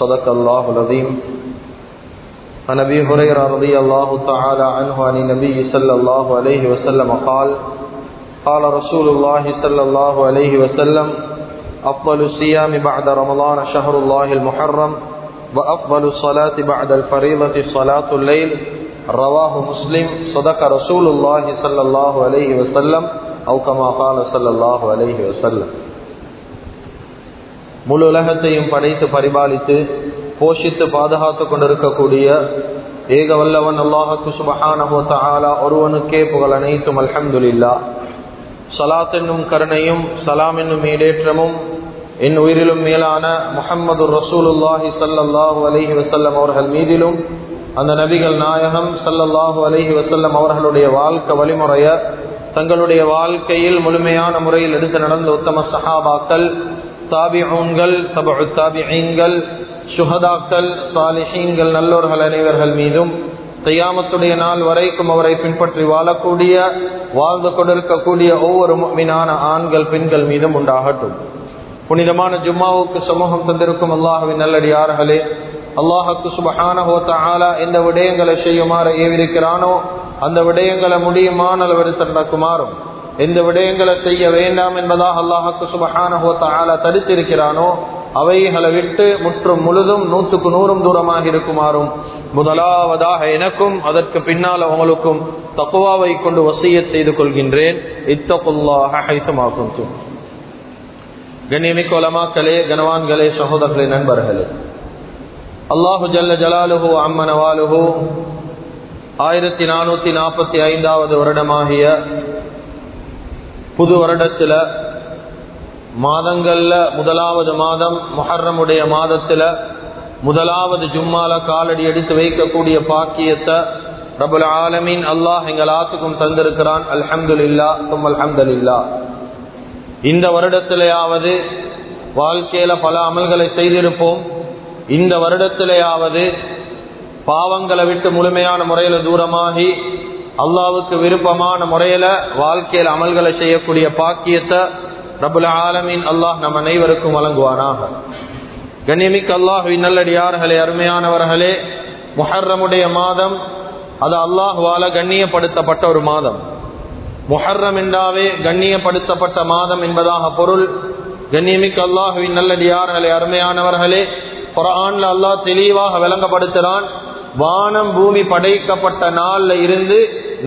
صدق الله العظيم عن ابي هريره رضي الله تعالى عنه عن النبي صلى الله عليه وسلم قال قال رسول الله صلى الله عليه وسلم، افضل الصيام بعد رمضان شهر الله المحرم وافضل الصلاه بعد الفريضه صلاه الليل رواه مسلم، صدق رسول الله صلى الله عليه وسلم، او كما قال صلى الله عليه وسلم. முழு உலகத்தையும் படைத்து பரிபாலித்து போஷித்து பாதுகாத்து கொண்டிருக்கக்கூடிய ஏக வல்லவன் அல்லாஹத்து சுபஹானஹோத்தாலா ஒருவனுக்கே புகழ் அனைத்தும் அல்ஹம்துலில்லா சலாத் என்னும் கருணையும் சலாம் என்னும் மேலேற்றமும் என் உயிரிலும் மேலான முஹம்மது ரசூலுல்லாஹி சல்லாஹூ அலஹி வசல்லம் அவர்கள் மீதிலும் அந்த நபிகள் நாயகம் சல்லல்லாஹூ அலஹி வசல்லம் அவர்களுடைய வாழ்க்கை வழிமுறைய தங்களுடைய வாழ்க்கையில் முழுமையான முறையில் எடுத்து நடந்த உத்தம சஹாபாக்கள் தாபிஊன்கள் தபு தாபிகள் சுஹதாக்கள் சாலிஹீன்கள் நல்லோர்கள் அனைவர்கள் மீதும் தையாமத்துடைய நாள் வரைக்கும் அவரை பின்பற்றி வாழக்கூடிய வாழ்ந்து கொண்டிருக்கக்கூடிய ஒவ்வொரு மீனான ஆண்கள் பெண்கள் மீதும் உண்டாகட்டும். புனிதமான ஜும்மாவுக்கு சமூகம் தந்திருக்கும் அல்லாஹுவின் நல்லடியார்களே அல்லாஹுக்கு சுபஹானஹோத்த ஆலா எந்த விடயங்களை செய்யுமாறு ஏவிருக்கிறானோ அந்த விடயங்களை முடியுமான அளவெடுத்து நடக்குமாறும் எந்த விடயங்களை செய்ய வேண்டாம் என்பதாக அல்லாஹுக்கு சுபஹானஹோத்த தடுத்திருக்கிறானோ அவைகளை விட்டு முற்றும் முழுதும் நூற்றுக்கு நூறும் தூரமாக இருக்குமாறும். முதலாவதாக எனக்கும் அதற்கு பின்னால் அவங்களுக்கும் தக்குவாவை கொண்டு வசிய செய்து கொள்கின்றேன். இத்தகுல்லாக ஹைசமாக்கும் கண்ணியமிக்க உலமாக்களே கனவான்களே சகோதரர்களே நண்பர்களே. அல்லாஹு ஜல்ல ஜலாலுஹு அம்மனவாலுஹு ஆயிரத்தி நானூத்தி நாற்பத்தி ஐந்தாவது வருடமாகிய புது வருடத்துல மாதங்கள்ல முதலாவது மாதம் முஹர்ரமுடைய மாதத்துல முதலாவது ஜும்மால காலடி எடுத்து வைக்கக்கூடிய பாக்கியத்தை ரபுல் ஆலமீன் அல்லாஹ் எங்கள் ஆத்துக்கும் தந்திருக்கிறான். அல்ஹம்துல்லா தும் அல்ஹம்துல்லா இந்த வருடத்திலேயாவது வாழ்க்கையில பல அமல்களை செய்திருப்போம். இந்த வருடத்திலேயாவது பாவங்களை விட்டு முழுமையான முறையில தூரமாகி அல்லாவுக்கு விருப்பமான முறையில வாழ்க்கையில் அமல்களை செய்யக்கூடிய பாக்கியத்தை ரபுல் ஆலமின் அல்லாஹ் நம் அனைவருக்கும் வழங்குவானாக. கண்ணியமிக்கு அல்லாஹுவின் நல்லடியார்களே அருமையானவர்களே முஹர்ரமுடைய மாதம் அது அல்லாஹுவால கண்ணியப்படுத்தப்பட்ட ஒரு மாதம். முஹர்ரம் என்றாவே கண்ணியப்படுத்தப்பட்ட மாதம் என்பதாக பொருள். கண்ணியமிக்கு அல்லாஹுவின் நல்லடியார்களே அருமையானவர்களே குரான்ல அல்லாஹ் தெளிவாக விளங்கப்படுத்துகிறான் வானம் பூமி படைக்கப்பட்ட நாள்ல இருந்து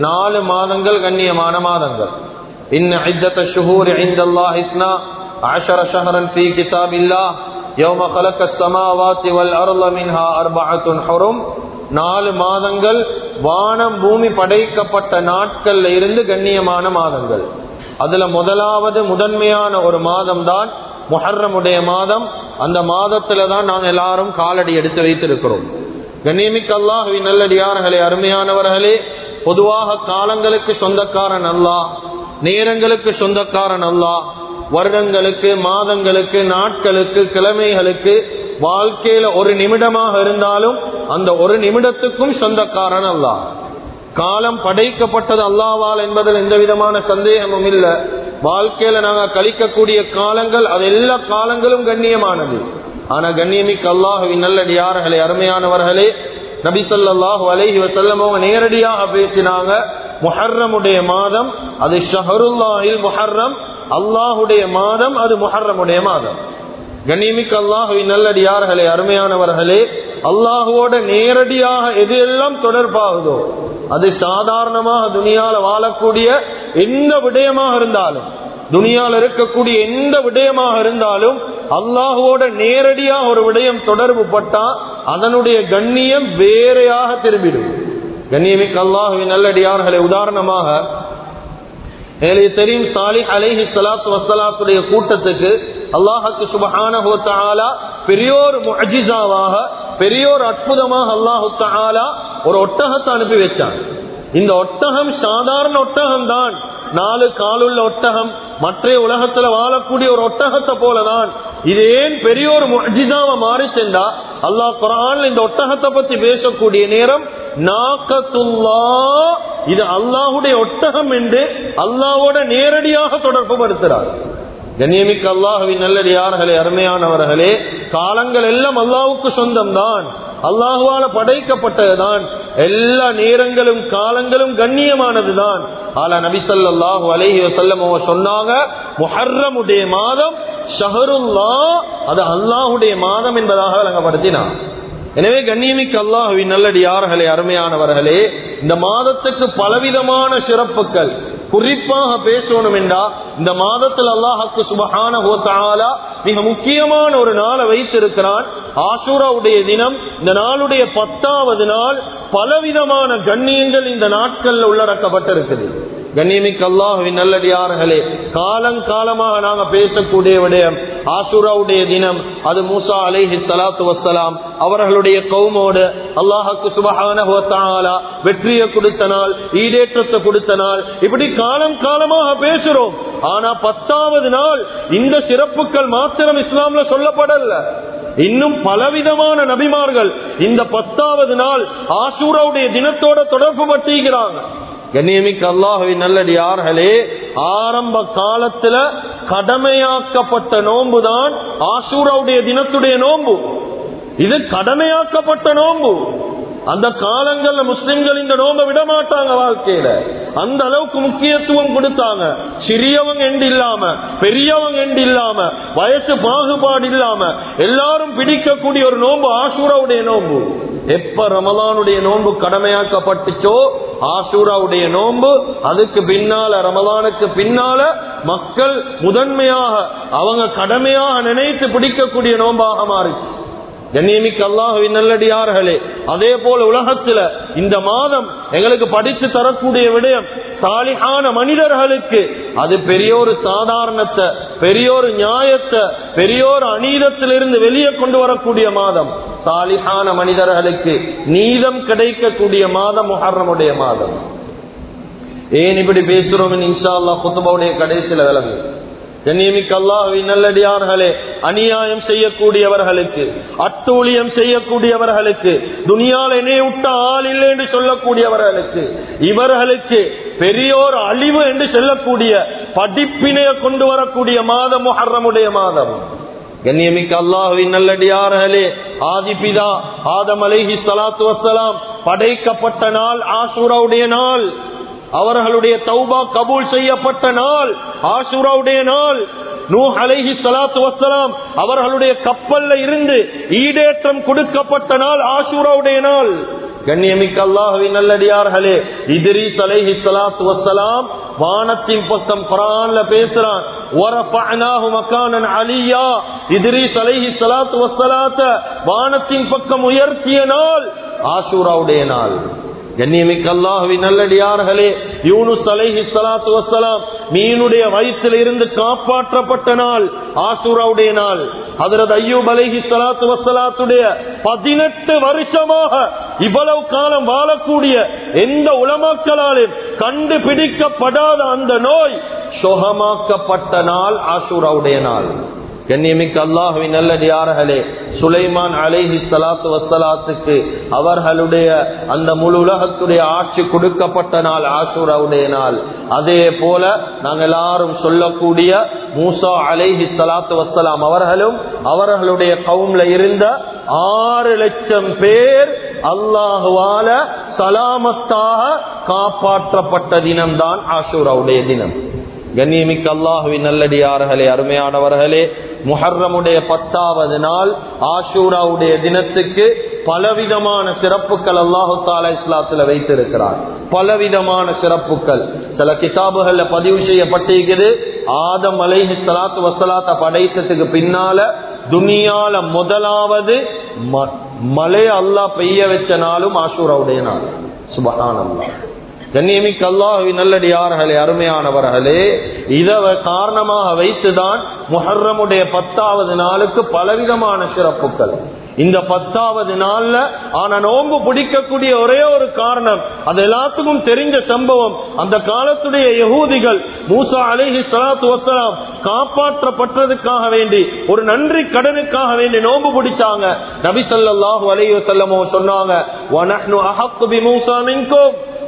நாலு மாதங்கள் கண்ணியமான மாதங்கள் إن عدة الشهور عند الله اثنا عشر شهرا في كتاب الله يوم خلق السماوات والأرض منها أربعة حرم நாலு மாதங்கள் வானம் பூமி படைக்கப்பட்ட நாட்கள்ல இருந்து கண்ணியமான மாதங்கள் அதுல முதலாவது முதன்மையான ஒரு மாதம் தான் முஹர்ரமுடைய மாதம் அந்த மாதத்துல தான் நாங்கள் எல்லாரும் காலடி எடுத்து வைத்திருக்கிறோம் கண்ணியமிக்க அல்லாஹுவின் நல்லடியார்களே அருமையானவர்களே பொதுவாக காலங்களுக்கு சொந்தக்காரன் அல்லா நேரங்களுக்கு சொந்தக்காரன் அல்லா வருடங்களுக்கு மாதங்களுக்கு நாட்களுக்கு கிழமைகளுக்கு வாழ்க்கையில ஒரு நிமிடமாக இருந்தாலும் அந்த ஒரு நிமிடத்துக்கும் சொந்தக்காரன் அல்லா. காலம் படைக்கப்பட்டது அல்லாவால் என்பதில் எந்த விதமான சந்தேகமும் இல்லை. வாழ்க்கையில நாங்க கழிக்கக்கூடிய காலங்கள் அது எல்லா காலங்களும் கண்ணியமானது. ஆனா கண்ணியமிக்கு அல்லாஹுவின் நல்லடியார்களே அருமையானவர்களே நபி சொல்லாஹு அலஹி வசல்லம் அவங்க நேரடியாக பேசினாங்க. முஹர்ரமுடைய மாதம் அது ஷஹருல்லாஹில் முஹர்ரம். அல்லாஹுடைய மாதம் அது முஹர்ரமுடைய மாதம். கண்ணியமிக்கு அல்லாஹுவின் நல்லடியார்களே அருமையானவர்களே அல்லாஹுவோட நேரடியாக எது எல்லாம் தொடர்பாகுதோ அது சாதாரணமாக துணியால வாழக்கூடிய எந்த விடயமாக இருந்தாலும் துணியால் இருக்கக்கூடிய எந்த விடயமாக இருந்தாலும் அல்லாஹுவோட நேரடியாக ஒரு விடயம் தொடர்பு பட்டா அதனுடைய கண்ணியம் வேறையாக திரும்பிடும். கண்ணியமிக்கு அல்லாஹுவின் நல்லடியார்களை உதாரணமாக எங்களுக்கு தெரியும் சாலி அலைஹி சலாத்து வசலாத்துடைய கூட்டத்துக்கு அல்லாஹுக்கு சுபஹான பெரியோர் அஜிசாவாக பெரியோர் அற்புதமாக அல்லாஹு தாலா ஒரு ஒட்டகத்தை அனுப்பி வச்சான் இந்த ஒட்டகம் சாதாரண ஒட்டகம் தான் நாலு காலுள்ள ஒட்டகம் மற்ற உலகத்துல வாழக்கூடிய ஒரு ஒட்டகத்தை போலதான். இது ஏன் பெரிய ஒரு முஜிதாவை மாறி சென்றா அல்லாஹ் குரான் இந்த ஒட்டகத்தை பத்தி பேசக்கூடிய நேரம் நாக்கத்துல்லா இது அல்லாஹுடைய ஒட்டகம் என்று அல்லாவோட நேரடியாக தொடர்பு படுத்துறார். கண்ணியமிக்க அல்லாஹுவின் நல்லடியார்களே அருமையானவர்களே காலங்கள் எல்லாம் அல்லாவுக்கு சொந்தம்தான். அல்லாஹுவால படைக்கப்பட்டதுதான். எல்லா நேரங்களும் காலங்களும் கண்ணியமானதுதான். ஆனா நபிசல்லாஹு அலஹி வசல்லம் சொன்னாங்க முஹர்ரமுடைய மாதம் ஷஹருல்லா. அது அல்லாஹுடைய மாதம் என்பதாக விளங்கப்படுத்தினான். எனவே கண்ணியமிக்கு அல்லாஹுவின் நல்லடி யார்களே அருமையானவர்களே இந்த மாதத்துக்கு பலவிதமான சிறப்புகள் குறிப்பாக பேசணும் என்றா இந்த மாதத்தில் அல்லாஹுக்கு சுபஹான ஹோத்தாலா மிக முக்கியமான ஒரு நாளை வைத்திருக்கிறான். ஆசூராவுடைய தினம் இந்த நாளுடைய பத்தாவது நாள் பலவிதமான கண்ணியங்கள் இந்த நாட்கள்ல உள்ளடக்கப்பட்டிருக்கிறது கண்ணியமிக்க அல்லாஹுவின் நல்லடியார்களே காலங்காலமாக நாங்க பேசக்கூடிய விடயம் ஆசுராவுடைய தினம் அது மூசா அலேஹி சலாத்து வசலாம் அவர்களுடைய கௌமோடு அல்லாஹாக்கு சுபகான வெற்றியை கொடுத்த நாள் ஈடேற்றத்தை கொடுத்த நாள் இப்படி காலம் காலமாக பேசுறோம். ஆனா பத்தாவது நாள் இந்த சிறப்புகள் மாத்திரம் இஸ்லாம்ல சொல்லப்படல. இன்னும் பலவிதமான நபிமார்கள் இந்த பத்தாவது நாள் ஆசூராவுடைய தினத்தோட தொடர்பு பட்டுகிறாங்க கண்ணியமிக்க அல்லாஹுவின் நல்லடியார்களே ஆரம்ப காலத்துல கடமையாக்கப்பட்ட நோன்பு தான் ஆசூராவுடைய தினத்துடைய நோன்பு. இது கடமையாக்கப்பட்ட நோன்பு. அந்த காலங்கள்ல முஸ்லிம்கள் இந்த நோம்ப விட மாட்டாங்க வாழ்க்கையில. அந்த அளவுக்கு முக்கியத்துவம் கொடுத்தாங்க. சிறியவங்க எண்டு இல்லாம பெரியவங்க எண்டு இல்லாம வயசு பாகுபாடு இல்லாம எல்லாரும் பிடிக்கக்கூடிய ஒரு நோன்பு ஆசூராவுடைய நோன்பு. எப்ப ரமலானுடைய நோன்பு கடமையாக்கப்பட்டுச்சோ ஆசூராவுடைய நோன்பு அதுக்கு பின்னால ரமலானுக்கு பின்னால மக்கள் முதன்மையாக அவங்க கடமையாக நினைத்து பிடிக்கக்கூடிய நோன்பாக மாறுச்சு. கண்ணியமிக்க அல்லாஹுவின் நல்லடியார்களே அதே போல உலகத்துல இந்த மாதம் எங்களுக்கு படித்து தரக்கூடிய விடயம் சாலிகான மனிதர்களுக்கு அது பெரியோரு சாதாரணத்தை பெரியோரு நியாயத்தை பெரியோரு அநீதத்திலிருந்து வெளியே கொண்டு வரக்கூடிய மாதம். சாலிஹான மனிதர்களுக்கு நீதம் கிடைக்கக்கூடிய மாதம் முஹர்ரமுடைய மாதம். ஏன் இப்படி பேசுறோம் இன்ஷா அல்லா குத்துபாவுடைய கடைசியில விளங்கு. கண்ணியமிக்க அல்லாஹுவின் நல்லடியார்களே அநியாயம் செய்யக்கூடியவர்களுக்கு அட்டூழியம் செய்யக்கூடியவர்களுக்கு துணியால் என்னை விட்ட ஆள் இல்லை என்று சொல்லக்கூடியவர்களுக்கு இவர்களுக்கு பெரியோர் அழிவு என்று சொல்லக்கூடிய படிப்பினைய கொண்டு வரக்கூடிய மாதம் முஹர்ரமுடைய மாதம். கண்ணியமிக்க அல்லாஹுவின் நல்லடியார்களே ஆதிபிதா ஆதம் அலைஹி சலாத்து வசலாம் படைக்கப்பட்ட நாள் ஆசூராவுடைய நாள் அவர்களுடைய தௌபா கபூல் செய்யப்பட்ட நாள் ஆசூராவுடைய நாள். நூ அலைஹி சலாத்து வசலாம் அவர்களுடைய கப்பல்ல இருந்து ஈடேற்றம் கொடுக்கப்பட்ட நாள் ஆசூராவுடைய நாள். கண்ணியமிக்க அல்லாஹுவின் நல்லடியார்களே இதிரி அலைஹி சலாத்து வசலாம் வானத்தின் பக்கம் குரான்ல பேசுறான் வானத்தின் பக்கம் உயர்த்திய நாள் ஆசூராவுடைய நாள். கண்ணியமிக்க அல்லாஹுவி நல்லடியார்களே யூனுஸ் அலைஹி சலாத்து வசலாம் மீனுடைய வயிற்றில் இருந்து காப்பாற்றப்பட்ட நாள் ஆசூராவுடைய நாள். அதரது ஐயூப் அலைஹி சலாத்து வசலாத்துடைய பதினெட்டு வருஷமாக இவ்வளவு காலம் வாழக்கூடிய எந்த உலமாக்களாலும் கண்டுபிடிக்கப்படாத அந்த நோய் சொகமாக்கப்பட்ட நாள் ஆசூராவுடைய நாள். கண்ணியமிக்க அல்லாஹுவின் நல்லடியார்களே சுலைமான் அலைஹி சலாத்து வசலாத்துக்கு அவர்களுடைய அந்த முழு உலகத்துடைய ஆட்சி கொடுக்கப்பட்ட நாள் ஆசூராவுடைய நாள். அதே போல நாங்கள் எல்லாரும் சொல்லக்கூடிய மூசா அலைஹி சலாத்து வசலாம் அவர்களும் அவர்களுடைய கவும்ல இருந்த ஆறு லட்சம் பேர் அல்லாஹுவால சலாமத்தாக காப்பாற்றப்பட்ட தினம்தான் ஆசூராவுடைய தினம். கண்ணியமிக்க அல்லாஹுவின் நல்லடியார்களே அருமையானவர்களே முஹர்ரமுடைய பத்தாவது நாள் ஆஷூராவுடைய தினத்துக்கு பலவிதமான சிறப்புகள் அல்லாஹு தாலா இஸ்லாத்துல வைத்திருக்கிறார். பலவிதமான சிறப்புகள். சில கிதாபுகள்ல பதிவு செய்யப்பட்டிருக்குது. ஆதம் அலைஹி சலாத்து வசலாத்த படைத்ததுக்கு பின்னால துனியால முதலாவது மழை அல்லாஹ் பெய்ய வச்ச நாளும் ஆஷூராவுடைய நாள். சுபஹான் கண்ணியமிக்க அல்லாஹி நல்லடியார்களே அருமையானவர்களே இத காரணமாக வைத்துதான் முஹர்ரமுடைய பத்தாவது நாளுக்கு பலவிதமான சிறப்புகள். இந்த பத்தாவது நாள்ல ஆனா நோன்பு பிடிக்கக்கூடிய ஒரே ஒரு காரணம் அது எல்லாத்துக்கும் தெரிஞ்ச சம்பவம். அந்த காலத்துடைய யகூதிகள் மூசா அலிஹி சலாத்து வசலாம் காப்பாற்றப்பட்டதுக்காக வேண்டி ஒரு நன்றி கடனுக்காக வேண்டி நோன்பு பிடிச்சாங்க. நபி சொல்லாஹு அலைஹி வசல்லமோ சொன்னாங்க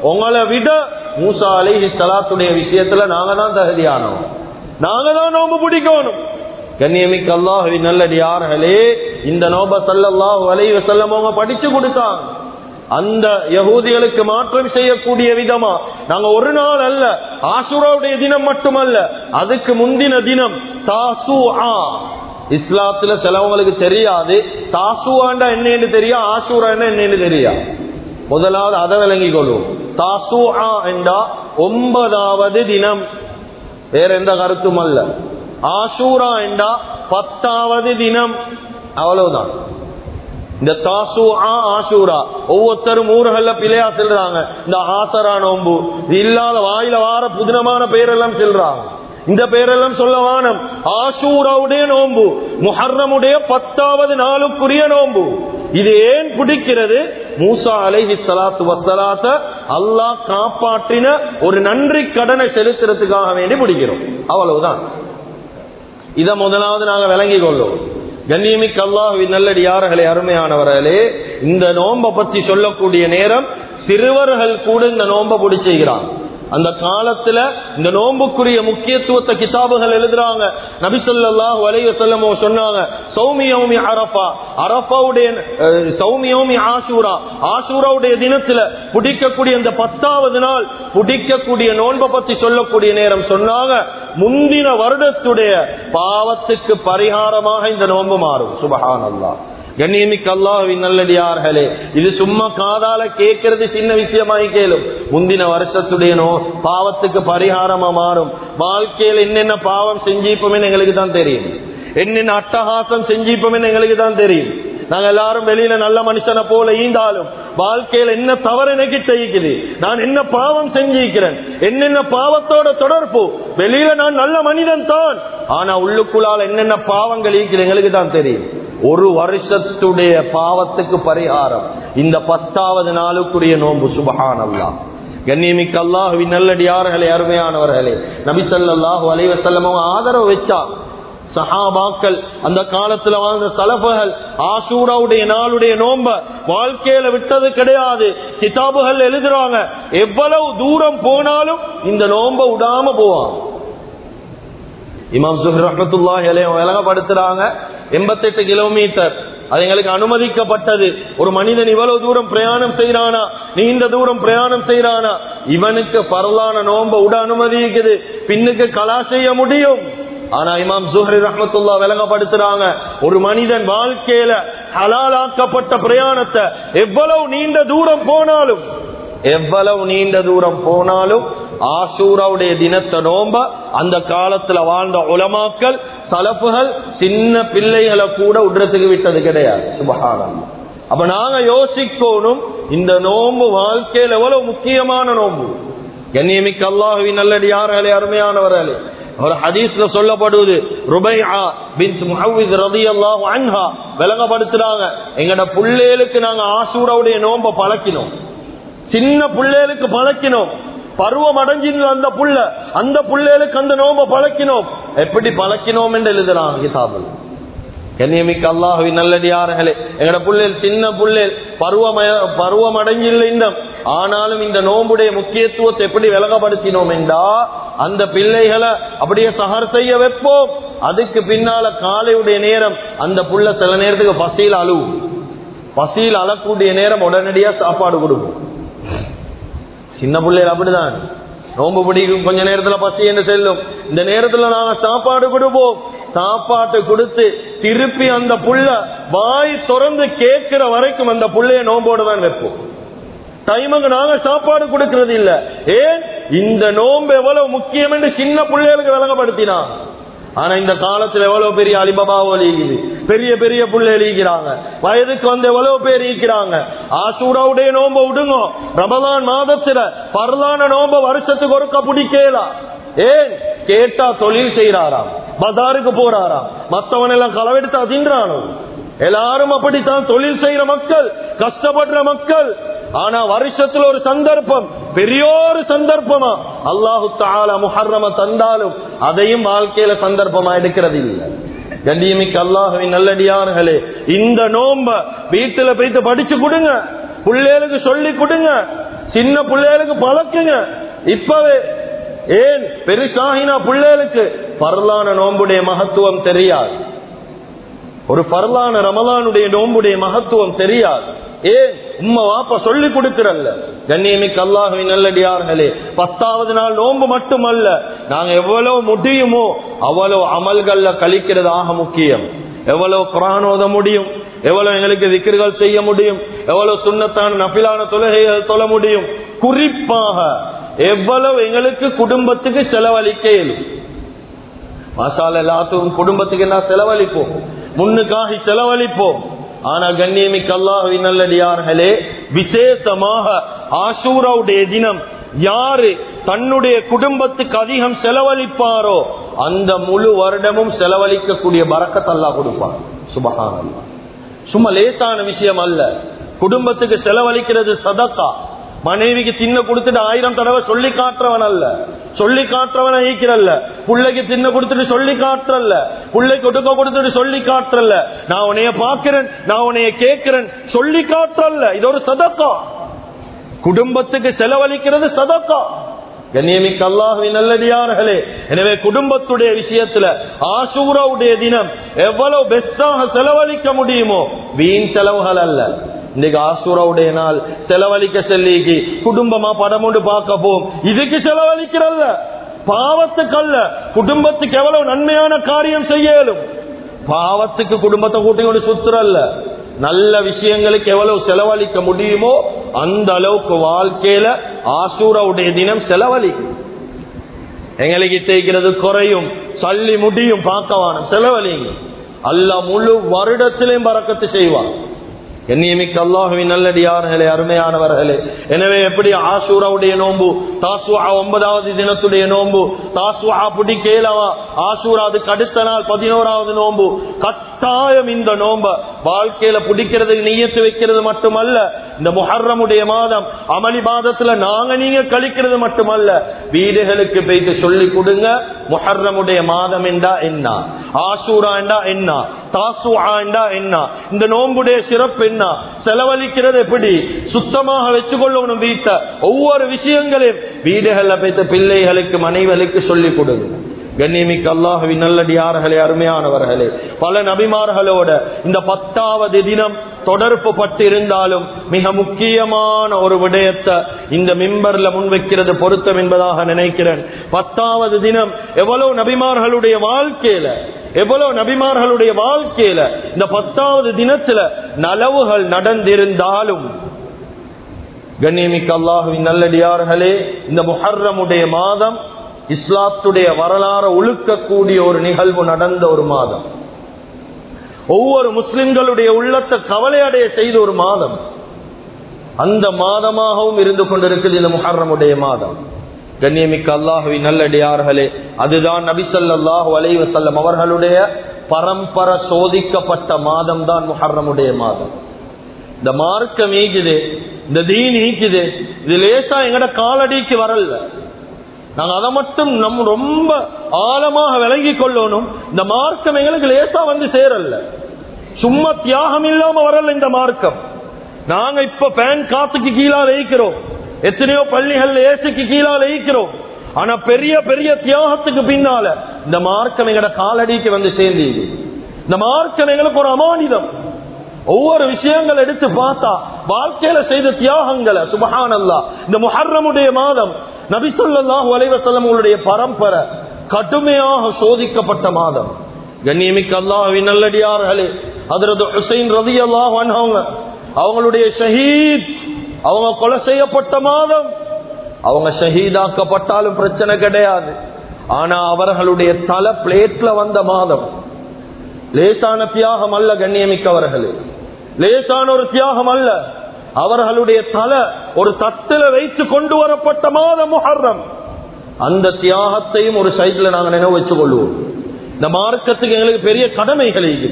உங்களை விட மூசா அலிஹி சலாத்துடைய விஷயத்துல நாங்க தான் தகுதியானோம். நாங்க தான் நோம்பு பிடிக்கணும். கண்ணியமிக்க அல்லாஹுவி நல்லடியார்களே இந்த நோப சல்லாஹு அலைவ செல்லமவங்க படிச்சு கொடுத்தாங்க. அந்த யகூதிகளுக்கு மாற்றம் செய்யக்கூடிய விதமா? நாங்க ஒரு நாள் அல்ல ஆசுராவுடைய தினம் மட்டுமல்ல அதுக்கு முந்தின தினம் தாசு ஆ இஸ்லாத்துல சிலவங்களுக்கு தெரியாது தாசுவாண்டா என்னன்னு தெரியும் ஆசூரா என்னன்னு தெரியும் முதலாவது அதை விளங்கிக் கொள்வோம் தாசு ஆ என்றா ஒன்பதாவது தினம். வேற எந்த கருத்தும் அல்ல. ஆசூரா என்றா பத்தாவது தினம். அவ்வளவுதான். இந்த தாசு ஆ ஆசூரா ஒவ்வொருத்தரும் ஊர்கள்ல பிள்ளையா செல்றாங்க இந்த ஆசரா நோம்பு இது இல்லாத வாயில வார புதினமான பெயரெல்லாம் செல்றாங்க. இந்த பெயரெல்லாம் சொல்ல வானம் ஆசூராவுடைய நோம்பு முஹர்ரமுடைய பத்தாவது நாளுக்குரிய நோம்பு. இது ஏன் பிடிக்கிறது? மூசா அலைஹி சலாத்து வசலாத்த அல்லாஹ் காப்பாற்றின ஒரு நன்றி கடனை செலுத்துறதுக்காக வேண்டி பிடிக்கிறோம். அவ்வளவுதான். இதை முதலாவது நாங்கள் விளங்கிக் கொள்ளும் அல்லாஹ் அல்லாஹுவின் நல்லடியார்களே அருமையானவர்களே இந்த நோன்பை பற்றி சொல்லக்கூடிய நேரம் சிறுவர்கள் கூட இந்த நோன்பை பிடிச்சுகிறான் அந்த காலத்துல இந்த நோம்புக்குரிய முக்கியத்துவத்தை கிதாபுகள் எழுதுறாங்க. நபிசல்லாஹு வலைய செல்லமோ சொன்னாங்க சௌமியோமி அரபா அரபாவுடைய சௌமியோமி ஆசூரா ஆசூராவுடைய தினத்துல பிடிக்கக்கூடிய இந்த பத்தாவது நாள் பிடிக்கக்கூடிய நோன்பை பத்தி சொல்லக்கூடிய நேரம் சொன்னாங்க. முந்தின வருடத்துடைய பாவத்துக்கு பரிகாரமாக இந்த நோன்பு மாறும். சுபஹான் அல்லாஹ் கண்ணியமிக்க அல்லாஹுவின் நல்லடியார்களே இது சும்மா காதால கேட்கறது சின்ன விஷயமாய் கேளும். முந்தின வருஷத்துடையனோ பாவத்துக்கு பரிகாரமா மாறும். வாழ்க்கையில் என்னென்ன பாவம் செஞ்சிப்போமே எங்களுக்கு தான் தெரியும். என்னென்ன அட்டகாசம் செஞ்சிப்போமே எங்களுக்கு தான் தெரியும். நாங்க எல்லாரும் வெளியில நல்ல மனுஷனை போல ஈந்தாலும் வாழ்க்கையில என்ன தவறு எனக்கு செய்யுது நான் என்ன பாவம் செஞ்சிருக்கிறேன்? என்னென்ன பாவத்தோட தொடர்பு? வெளியில நான் நல்ல மனிதன் தான். ஆனா உள்ளுக்குள்ளால் என்னென்ன பாவங்கள் ஈக்குது எங்களுக்கு தான் தெரியும். ஒரு வருஷத்துடைய பாவத்துக்கு பரிகாரம். இந்த பத்தாவது நாளுக்குரிய நோன்பு சுபஹான் அல்லா கண்ணியமிக்க அல்லாஹுவி நல்லடியார்களே அருமையானவர்களே. நபிசல்லாஹு அலைவசல்லமும் ஆதரவு வச்சா சஹாபாக்கள் அந்த காலத்துல வாழ்ந்த சலபுகள் ஆசூராவுடைய நாளுடைய நோம்ப வாழ்க்கையில விட்டது கிடையாது. கிதாபுகள் எழுதுறாங்க. எவ்வளவு தூரம் போனாலும் இந்த நோம்ப விடாம போவாங்க. இமாம் சுஹர் ரஹமத்துல்லாஹி அலைஹி விளங்கப்படுத்துறாங்க. எண்பத்தெட்டு கிலோமீட்டர் அது எங்களுக்கு அனுமதிக்கப்பட்டது. ஒரு மனிதன் இவ்வளவு தூரம் பிரயாணம் செய்யறானா நீண்ட தூரம் பிரயாணம் செய்யறானா இவனுக்கு பரலான நோம்ப உட அனுமதிக்குது. பின்னுக்கு கலா செய்ய முடியும். ஆனா இமாம் சுஹரி ரஹமத்துல்லா விளங்கப்படுத்துறாங்க. ஒரு மனிதன் வாழ்க்கையில ஹலாலாக்கப்பட்ட பிரயாணத்தை எவ்வளவு நீண்ட தூரம் போனாலும் எவ்வளவு நீண்ட தூரம் போனாலும் ஆசூராவுடைய தினத்தை நோம்ப அந்த காலத்துல வாழ்ந்த உலமாக்கள் சலப்புகள் சின்ன பிள்ளைகளை கூட உடறத்துக்கு விட்டது கிடையாது. சுபகானம் அப்ப நாங்க யோசிக்கணும் இந்த நோம்பு வாழ்க்கையில் எவ்வளவு முக்கியமான நோம்பு. கண்ணியமிக்க அல்லாஹுவின் நல்லடி யாராலே அருமையானவராலே ஒரு ஹதீஸ்ல சொல்லப்படுவது ருபைஆ பின்த் முஹவ்வித் ரலியல்லாஹு அன்ஹா. விளங்கப்படுத்துறாங்க எங்கட புள்ளேலுக்கு நாங்க ஆசூராவுடைய நோம்ப பழக்கினோம். சின்ன பிள்ளைகளுக்கு பழக்கினோம். பருவம் அடைஞ்சிருந்த அந்த புள்ள. அந்த புள்ளைகளுக்கு அந்த நோம்ப பழக்கினோம். எப்படி பழக்கினோம் என்று எழுதுறான் கிதாபில் கண்ணியமிக்க நல்லடி நல்லடியார்களே எங்கட புள்ளேல் சின்ன புள்ளேல் பருவமய பருவம் அடைஞ்சில்லை இந்த. ஆனாலும் இந்த நோம்புடைய முக்கியத்துவத்தை எப்படி விலகப்படுத்தினோம் என்றா அந்த பிள்ளைகளை அப்படியே சகர் செய்ய வைப்போம். அதுக்கு பின்னால காலையுடைய நேரம் அந்த புள்ள சில நேரத்துக்கு பசியில் அழுவும். பசியில் அழக்கூடிய நேரம் உடனடியா சாப்பாடு கொடுக்கும். சின்ன பிள்ளைகள் அப்படிதான். நோம்பு பிடிக்கும் கொஞ்ச நேரத்துல பசி என்று செல்லும். இந்த நேரத்துல நாங்க சாப்பாடு கொடுப்போம். சாப்பாட்டு கொடுத்து திருப்பி அந்த புள்ள வாய் திறந்து கேட்கிற வரைக்கும் அந்த புள்ளைய நோம்போடு தான் வைப்போம். டைமுக்கு நாங்க சாப்பாடு கொடுக்கறது இல்ல. ஏன்? இந்த நோம்பு எவ்வளவு முக்கியம் என்று சின்ன பிள்ளைகளுக்கு விளங்கப்படுத்தினா ஆனா இந்த காலத்துல எவ்வளவு பெரிய அலிபபாவோ லீகுது பெரிய பெரிய புள்ள எழுகிறாங்க வயதுக்கு வந்து எவ்வளவு பேர் இருக்கிறாங்க ஆசூராவுடைய நோம்ப விடுங்க. ரமலான் மாதத்துல பரலான நோம்ப வருஷத்துக்கு ஒருக்க பிடிக்கலாம் ஏன்? கேட்டா தொழில் செய்யறாராம் பஜாருக்கு போறாராம். மத்தவன் எல்லாம் களவெடுத்து அதின்றானோ எல்லாரும் அப்படித்தான் தொழில் செய்யற மக்கள் கஷ்டப்படுற மக்கள் ஆனா வருஷத்துல ஒரு சந்தர்ப்பம். பெரியோரு சந்தர்ப்பமா. அல்லாஹு தாலா முஹர்ரம தந்தாலும் அதையும் வாழ்க்கையில சந்தர்ப்பமா எடுக்கிறது இல்லை. கண்டியமிக்கு அல்லாஹுவின் நல்லடியார்களே இந்த நோம்ப வீட்டுல போயிட்டு படிச்சு கொடுங்க. பிள்ளைகளுக்கு சொல்லி கொடுங்க. சின்ன பிள்ளைகளுக்கு பழக்குங்க. இப்பவே ஏன் பெருசாகினா பிள்ளைகளுக்கு பரலான நோம்புடைய மகத்துவம் தெரியாது. ஒரு பரலான ரமலானுடைய நோம்புடைய மகத்துவம் தெரியாது. ஏன் உம்மா வாப்பா சொல்லி கொடுக்கிறல்ல. கண்ணியமிக்கு அல்லாஹுவின் நல்லடியார்களே பத்தாவது நாள் நோன்பு மட்டுமல்ல நாங்க எவ்வளவு முடியுமோ அவ்வளவு அமல்கள்ல கழிக்கிறதாக முக்கியம். எவ்வளவு குரான் முடியும் எவ்வளவு எங்களுக்கு விக்கிர்கள் செய்ய முடியும் எவ்வளவு சுண்ணத்தான நபிலான தொழுகைகள் தொழ முடியும். குறிப்பாக எவ்வளவு எங்களுக்கு குடும்பத்துக்கு செலவழிக்க இயலும். மாசால எல்லாத்துக்கும் குடும்பத்துக்கு என்ன செலவழிப்போம்? முன்னுக்காகி செலவழிப்போம். ஆனா கண்ணியமிக்கு அல்லாஹுவின் நல்லடியார்களே விசேஷமாக ஆசூராவுடைய தினம் யாரு தன்னுடைய குடும்பத்துக்கு அதிகம் செலவழிப்பாரோ அந்த முழு வருடமும் செலவழிக்கக்கூடிய பறக்கத்தல்லா கொடுப்பார் சுபகான சும்மா லேசான விஷயம் அல்ல. குடும்பத்துக்கு செலவழிக்கிறது சதக்கா. மனைவிக்கு தின்ன கொடுத்துட்டு ஆயிரம் தடவை சொல்லி காட்டுறவன் அல்ல. சொல்லி காட்டுறவன் ஈக்கிறல்ல. பிள்ளைக்கு தின்ன கொடுத்துட்டு சொல்லி காட்டுறல்ல. பிள்ளை கொடுக்க கொடுத்துட்டு சொல்லி காட்டுறல்ல. நான் உன்னைய பாக்குறேன் நான் உன்னைய கேட்கிறேன். சொல்லி காட்டுறல்ல. இது ஒரு சதக்கா. குடும்பத்துக்கு செலவழிக்கிறது சதக்கா. கண்ணியமிக்க அல்லாஹுவின் நல்லடியார்களே எனவே குடும்பத்துடைய விஷயத்துல ஆசூராவுடைய தினம் எவ்வளவு பெஸ்டாக செலவழிக்க முடியுமோ? வீண் செலவுகள் அல்ல. இன்னைக்கு ஆசூராவுடைய நாள் செலவழிக்க செல்லிக்கு குடும்பமா படம் கொண்டு பார்க்க போம் இதுக்கு செலவழிக்கிறல்ல. பாவத்துக்கல்ல. குடும்பத்துக்கு எவ்வளவு நன்மையான காரியம் செய்யலும். பாவத்துக்கு குடும்பத்தை கூட்டி கொண்டு சுத்துறல்ல. நல்ல விஷயங்களுக்கு எவ்வளவு செலவழிக்க முடியுமோ அந்த அளவுக்கு வாழ்க்கையில ஆசூராவுடைய தினம் செலவழிக்கும். எங்களுக்கு தேய்க்கிறது குறையும். சல்லி முடியும் பார்க்கவான செலவழிங்க. அல்ல முழு வருடத்திலையும் பறக்கத்து செய்வான். எண்ணியமிக்க அல்லாஹுவின் நல்லடியார்களே அருமையானவர்களே. எனவே எப்படி ஆசூராவுடைய நோம்பு தாசுவா ஒன்பதாவது தினத்துடைய நோன்பு தாசுவா பிடிக்கலவா ஆசூரா அதுக்கு அடுத்த நாள் பதினோராவது நோன்பு. கட்டாயம் இந்த நோம்ப வாழ்க்கையில பிடிக்கிறது நீயத்து வைக்கிறது மட்டுமல்ல இந்த முஹர்ரமுடைய மாதம் அமளி மாதத்துல நாங்க நீங்க கழிக்கிறது மட்டுமல்ல வீடுகளுக்கு போயிட்டு சொல்லி கொடுங்க முஹர்ரமுடைய மாதம் என்றா என்ன? ஆசூரா என்றா என்ன? தாசு என்றா என்ன? இந்த நோம்புடைய சிறப்பு என்ன? செலவழிக்கிறது எப்படி? சுத்தமாக வச்சுக்கொள்ளணும் வீட்டை. ஒவ்வொரு விஷயங்களையும் வீடுகள்ல போயிட்டு பிள்ளைகளுக்கு மனைவிகளுக்கு சொல்லிக் கொடுங்க. கண்ணியமிக்க அல்லாஹுவின் நல்லடியார்களே அருமையானவர்களே. பல நபிமார்களோட இந்த பத்தாவது தினம் தொடர்பு பட்டிருந்தாலும் மிக முக்கியமான ஒரு விடயத்தை இந்த மிம்பர்ல முன்வைக்கிறது பொருத்தம் என்பதாக நினைக்கிறேன். பத்தாவது தினம் எவ்வளவு நபிமார்களுடைய வாழ்க்கையில எவ்வளவு நபிமார்களுடைய வாழ்க்கையில இந்த பத்தாவது தினத்துல நலவுகள் நடந்திருந்தாலும் கண்ணியமிக்க அல்லாஹுவின் நல்லடியார்களே இந்த முஹர்ரமுடைய மாதம் இஸ்லாத்துடைய வரலாறு ஒழுக்கக்கூடிய ஒரு நிகழ்வு நடந்த ஒரு மாதம். ஒவ்வொரு முஸ்லிம்களுடைய உள்ளத்தை கவலையடைய செய்த ஒரு மாதம். அந்த மாதமாகவும் இருந்து கொண்டிருக்கிறது இந்த முஹர்ரமுடைய மாதம். கண்ணியமிக்க அல்லாஹுவி நல்லடியார்களே அதுதான் நபிசல்லாஹு அலைவசல்லம் அவர்களுடைய பரம்பர சோதிக்கப்பட்ட மாதம் தான் முஹர்ரமுடைய மாதம். இந்த மார்க்கம் ஈக்குது இந்த தீன் ஈக்குது இது லேசா எங்கட காலடிக்கு வரல. நாங்க அதை மட்டும் நம் ரொம்ப ஆழமாக விளங்கி கொள்ளணும். இந்த மார்க்கம் எங்களுக்கு லேசா வந்து சேரல. சும்மா தியாகம் இல்லாம வரல இந்த மார்க்கம். நாங்க இப்ப பேன் காத்துக்கு கீழா வைக்கிறோம் எத்தனையோ பள்ளிகள் ஏசுக்கு கீழா வைக்கிறோம் ஆனா பெரிய பெரிய தியாகத்துக்கு பின்னால இந்த மார்க்கம் எங்கட காலடிக்கு வந்து சேர்ந்தீங்க. இந்த மார்க்கம் எங்களுக்கு ஒரு அமானிதம். ஒவ்வொரு விஷயங்கள் எடுத்து பார்த்தா வாழ்க்கையில செய்த தியாகங்களை சுபகானல்லா இந்த முஹர்ரமுடைய மாதம் நபிசல்லாஹு உங்களுடைய பரம்பரை கடுமையாக சோதிக்கப்பட்ட மாதம். கண்ணியமிக்க அல்லாஹின் நல்லடியார்களே அதரது ஹுசைன் ரதி அல்லாஹ் அவங்க அவங்களுடைய ஷஹீத் அவங்க கொலை செய்யப்பட்ட மாதம். அவங்க ஷஹீதாக்கப்பட்டாலும் பிரச்சனை கிடையாது. ஆனா அவர்களுடைய தலை பிளேட்ல வந்த மாதம். லேசான தியாகம் அல்ல கண்ணியமிக்கவர்களே. லேசான ஒரு தியாகம் அல்ல. அவர்களுடைய தலை ஒரு தத்துல வைத்து கொண்டு வரப்பட்ட மாதம் முஹர்ரம். அந்த தியாகத்தையும் ஒரு சைட்ல நாங்கள் நினைவு வச்சு கொள்வோம் இந்த மார்க்கத்துக்கு எங்களுக்கு பெரிய கடமைகள் இது.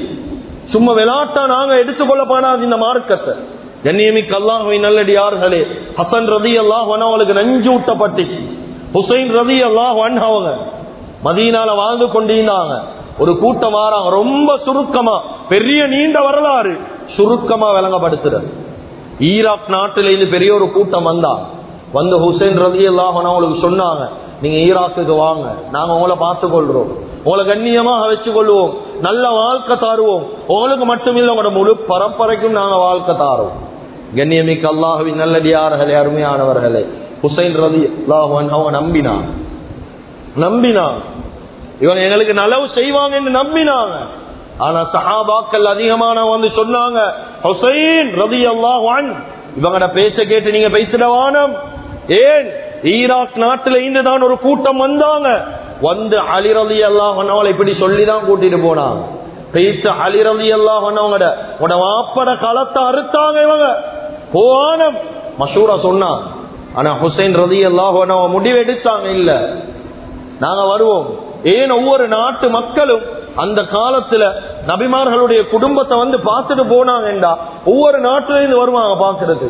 சும்மா விளாட்டா நாங்க எடுத்துக்கொள்ள போனாது இந்த மார்க்கத்தை. கண்ணியமிக்க அல்லாஹுவை நல்லடியார்களே ஹசன் ரதி அல்லாஹ் அவளுக்கு நஞ்சு ஊட்டப்பட்டுச்சு. ஹுசைன் ரதி அல்லாஹ் அவங்க மதியனால வாழ்ந்து கொண்டிருந்தாங்க. ஒரு கூட்டம் வாராங்க ரொம்ப சுருக்கமா பெரிய நீண்ட வரலாறு. சுருக்கமா விளங்கப்படுத்துறது. ஈராக் நாட்டில இருந்து பெரிய ஒரு கூட்டம் வந்தா. வந்து ஹுசைன் ரவி அல்லாஹ் அவங்களுக்கு சொன்னாங்க நீங்க ஈராக்குக்கு வாங்க. நாங்க உங்களை பார்த்து கொள்றோம் உங்களை கண்ணியமாக வச்சு கொள்வோம் நல்ல வாழ்க்கை தாருவோம். உங்களுக்கு மட்டுமில்லை உங்களோட முழு பரம்பரைக்கும் நாங்க வாழ்க்கை தாரோம். கண்ணியமிக்க அல்லாஹுவின் நல்லடியார்களே அருமையானவர்களே ஹுசைன் ரவி அல்லாஹன் அவங்க நம்பினாங்க. நம்பினாங்க. இவங்க எங்களுக்கு நலவு செய்வாங்கன்னு நம்பினாங்க. ஆனா சஹாபாக்கள் அதிகமான வந்து சொன்னாங்க ஹுசைன் ரதி அல்லாஹான் இவங்கட பேச்ச கேட்டு நீங்க பேசிடவானம் ஏன்? ஈராக் நாட்டில இருந்து தான் ஒரு கூட்டம் வந்தாங்க. வந்து அலிரதி அல்லாஹ் இப்படி சொல்லிதான் கூட்டிட்டு போனாங்க. பெய்த்து அலிரதி அல்லாஹ் உங்களோட வாப்பட களத்தை அறுத்தாங்க இவங்க. போவானம் மசூரா சொன்னான் ஆனா ஹுசைன் ரதி அல்லாஹ் முடிவெடுத்தாங்க இல்ல. நாங்க வருவோம். ஏன் ஒவ்வொரு நாட்டு மக்களும் அந்த காலத்துல நபிமார்களுடைய குடும்பத்தை வந்து பார்த்துட்டு போனாங்கடா ஒவ்வொரு நாட்டுல இருந்து வருவாங்க பாக்குறது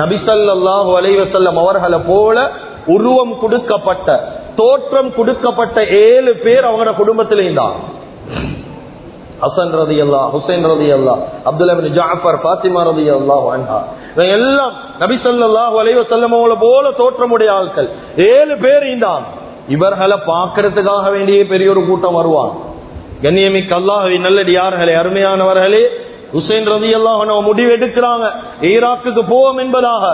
நபிசல்லாஹு அலைவசல்லம் அவர்களை போல உருவம் கொடுக்கப்பட்ட தோற்றம் கொடுக்கப்பட்ட ஏழு பேர் அவங்களோட குடும்பத்திலேயும் தான் ஹசன் ரதி அல்லா ஹுசைன் ரதி அல்லா அப்துல் ஜாஃபர் பாத்திமா ரதி அல்லா வாண்டா இவங்க எல்லாம் அலைவ செல்லமோல போல தோற்றமுடைய ஆட்கள். ஏழு பேர் தான் இவர்களை பார்க்கறதுக்காக வேண்டிய பெரிய ஒரு கூட்டம் வருவான் கண்ணியமிக்க அல்லாஹை நல்லடியார்களே அருமையானவர்களே ஹுசைன் ரவி அல்லாஹ் முடிவு எடுக்கிறாங்க ஈராக்குக்கு போவோம் என்பதாக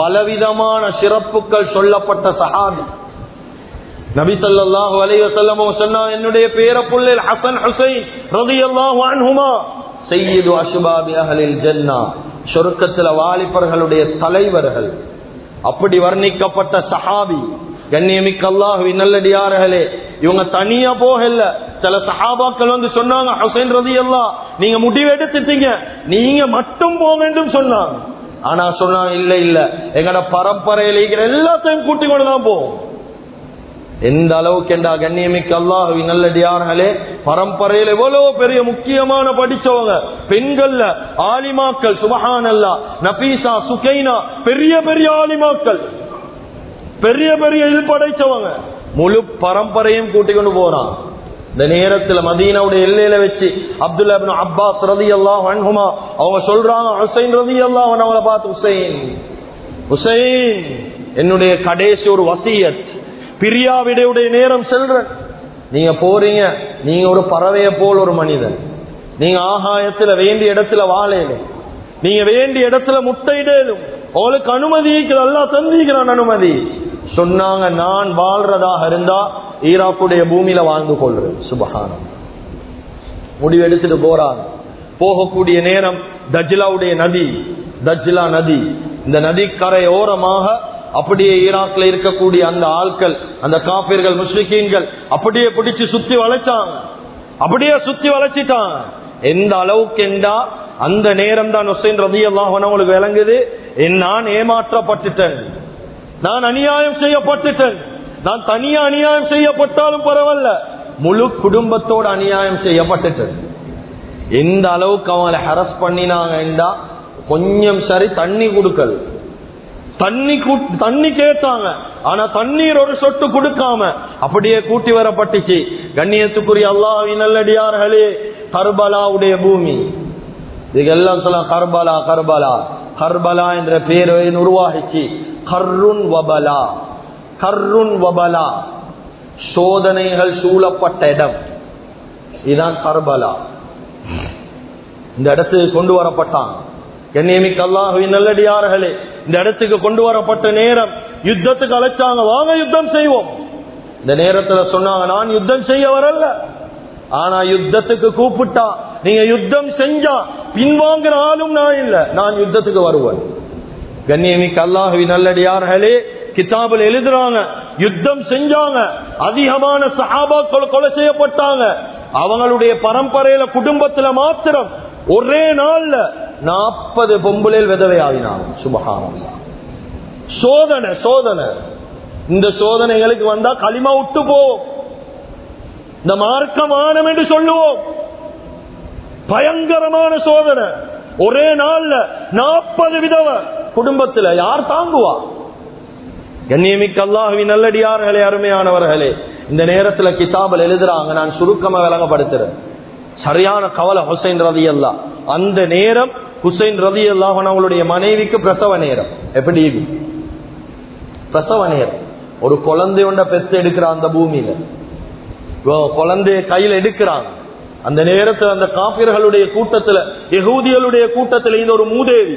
பலவிதமான சிறப்புகள் சொல்லப்பட்ட சஹாபி. நபி ஸல்லல்லாஹு அலைஹி சொன்னா என்னுடைய பேர புள்ளில் ஹசன் ஹுசைன் ரவி அன்ஹுமா செய்யது அசுபாபி அகலில் ஜென்னா சொர்க்கத்துல வாலிபர்களுடைய தலைவர்கள். அப்படி வர்ணிக்கப்பட்ட சஹாபி கண்ணியமிக்க அல்லாஹுவி நல்லடியார்களே இவங்க தனியா போகல. சில சஹாபாக்கள் வந்து சொன்னாங்க ஹுசைன் ரதி நீங்க முடிவெடுத்துட்டீங்க நீங்க மட்டும் போங்கன்னு சொன்னாங்க. ஆனா சொன்னாங்க இல்ல இல்ல. எங்கட பரம்பரையில இருக்கிற எல்லாத்தையும் கூட்டி கொண்டுதான் போவோம். எந்த அளவுக்கு என்றா கண்ணியமிக்க அல்லாஹவி நல்லடியார்களே பரம்பரையில் எவ்வளவு பெரிய முக்கியமான படிச்சவங்க பெண்கள்ல ஆலிமாக்கள் சுபஹான் அல்லா நபீசா சுகைனா பெரிய பெரிய ஆலிமாக்கள் பெரிய பெரிய இது படைச்சவங்க முழு பரம்பரையும் கூட்டிக் கொண்டு போறான். இந்த நேரத்துல மதீனாவுடைய எல்லையில வச்சு அப்துல்லா இப்னு அப்பாஸ் ரதி அல்லாஹ் அன்ஹுமா அவங்க சொல்றாங்க ஹுசைன் ரதி அல்லாஹ் அவங்கள பார்த்து ஹுசைன் ஹுசைன் என்னுடைய கடைசி ஒரு வசியத் பிரியாவிடையுடைய நேரம் செல்றேன் நீங்க போறீங்க நீங்க ஒரு பறவைய போல் ஒரு மனிதன். நீங்க ஆகாயத்துல வேண்டிய இடத்துல வாழையிலும் நீங்க வேண்டிய இடத்துல முட்டையிடலும் உங்களுக்கு அனுமதி எல்லாம் தந்திக்கிறான் அனுமதி. சொன்னாங்க நான் வாழ்றதாக இருந்தா ஈராக்குடைய பூமியில வாழ்ந்து கொள்றேன் சுபகானம் முடிவு எடுத்துட்டு போறான் போகக்கூடிய நேரம் தஜ்லாவுடைய நதி தஜ்லா நதி. இந்த நதிக்கரை ஓரமாக அப்படியே ஈராக்ல இருக்கக்கூடிய அந்த ஆட்கள் அந்த காப்பீர்கள் முஸ்லிக்கீன்கள் அப்படியே பிடிச்சு சுத்தி வளைச்சாங்க. அப்படியே சுத்தி வளைச்சிட்டாங்க. எந்த அளவுக்கு என்றா அந்த நேரம் தான் ஹுசைன் உங்களுக்கு விளங்குது. நான் ஏமாற்றப்பட்டுட்டேன். நான் அநியாயம் செய்யப்பட்டுட்டேன். நான் தனியா அநியாயம் செய்யப்பட்டாலும் பரவாயில்ல. முழு குடும்பத்தோட அநியாயம் செய்யப்பட்டுட்டு. எந்த அளவுக்கு அவங்களை ஹரஸ் பண்ணினாங்க கொஞ்சம் சரி தண்ணி கொடுக்கல். தண்ணி கூட்- தண்ணி கேட்டாங்க. ஆனா தண்ணீர் ஒரு சொட்டு கொடுக்காம அப்படியே கூட்டி வரப்பட்டுச்சு. கண்ணியத்துக்குரிய அல்லாஹ்வின் நல்லடியார்களே கர்பலாவுடைய பூமி. இதுக்கெல்லாம் சொல்ல கர்பலா கர்பலா. கர்பலா என்ற பேர் உருவாகிச்சு. கர்ருன் வபலா. கர்ருன் வபலா. சோதனைகள் சூழப்பட்ட இடம். இதுதான் கர்பலா. இந்த இடத்துக்கு கொண்டு வரப்பட்டான். கண்ணியமிக்க அல்லாஹுவின் நல்லடியார்களே இந்த இடத்துக்கு கொண்டு வரப்பட்ட நேரம் யுத்தத்துக்கு அழைச்சாங்க வாங்க யுத்தம் செய்வோம். இந்த நேரத்துல சொன்னாங்க நான் யுத்தம் செய்ய வரல ஆனா யுத்தத்துக்கு கூப்பிட்டா நீங்க யுத்தம் செஞ்சா பின்வாங்கிற ஆளும் நான் இல்ல. நான் யுத்தத்துக்கு வருவேன். கண்ணியமிக்க அல்லாஹுவின் நல்லடியார்களே கிதாபில் எழுதுறாங்க யுத்தம் செஞ்சாங்க அதிகமான சஹாபாக்கள் கொலை செய்யப்பட்டாங்க. அவங்களுடைய பரம்பரையில குடும்பத்துல மாத்திரம் ஒரே நாள்ல நாற்பது பொம்புளில் விதவை சுபகாரம் சோதனை சோதனை. இந்த சோதனைகளுக்கு வந்தா களிமா விட்டு போவோம் இந்த மார்க்கமானம் என்று சொல்லுவோம். பயங்கரமான சோதனை. ஒரே நாள்ல நாற்பது விதவ குடும்பத்துல யார் தாங்குவா? கண்ணியமிக்க அல்லாஹுவின் நல்லடியார்களே அருமையானவர்களே இந்த நேரத்துல கிதாபில் எழுதுறாங்க நான் சுருக்கமா விளங்கப்படுத்துறேன். சரியான கவலை ஹுசைன் ரதி அல்லா அந்த நேரம் ஹுசைன் ரதி அல்லாஹன் அவங்களுடைய மனைவிக்கு பிரசவ நேரம். எப்படி? பிரசவ நேரம். ஒரு குழந்தையுண்ட பெத்து எடுக்கிறான் அந்த பூமியில. குழந்தைய கையில எடுக்கிறாங்க. அந்த நேரத்துல அந்த காப்பிர்களுடைய கூட்டத்துல எகூதிகளுடைய கூட்டத்துல இந்த ஒரு மூதேவி.